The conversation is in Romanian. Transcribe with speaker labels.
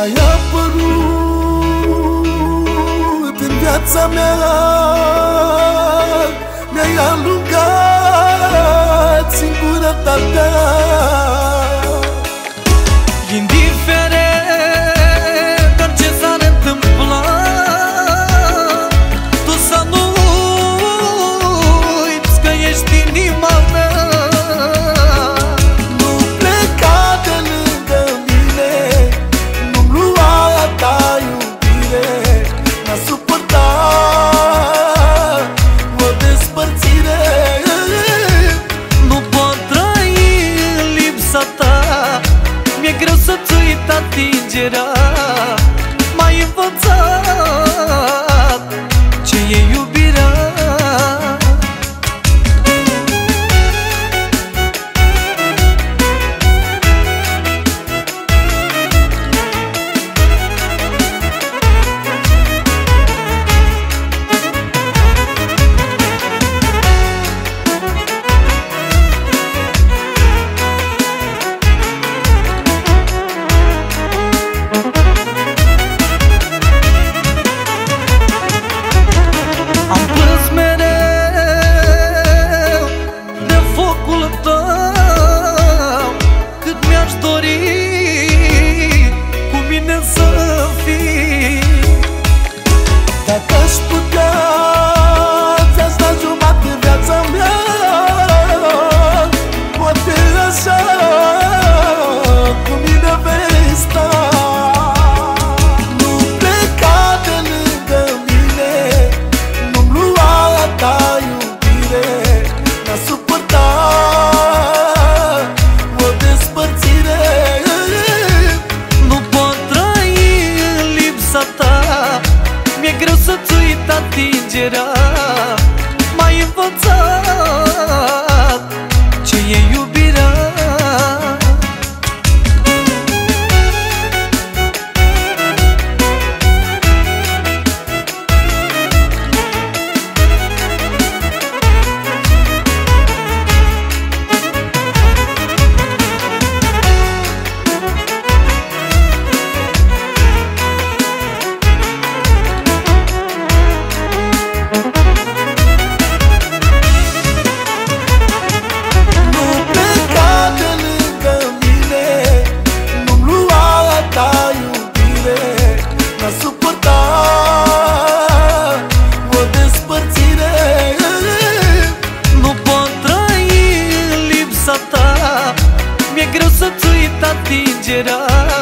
Speaker 1: Ai apărut în viața mea.
Speaker 2: Atingerea M-ai învățat did up.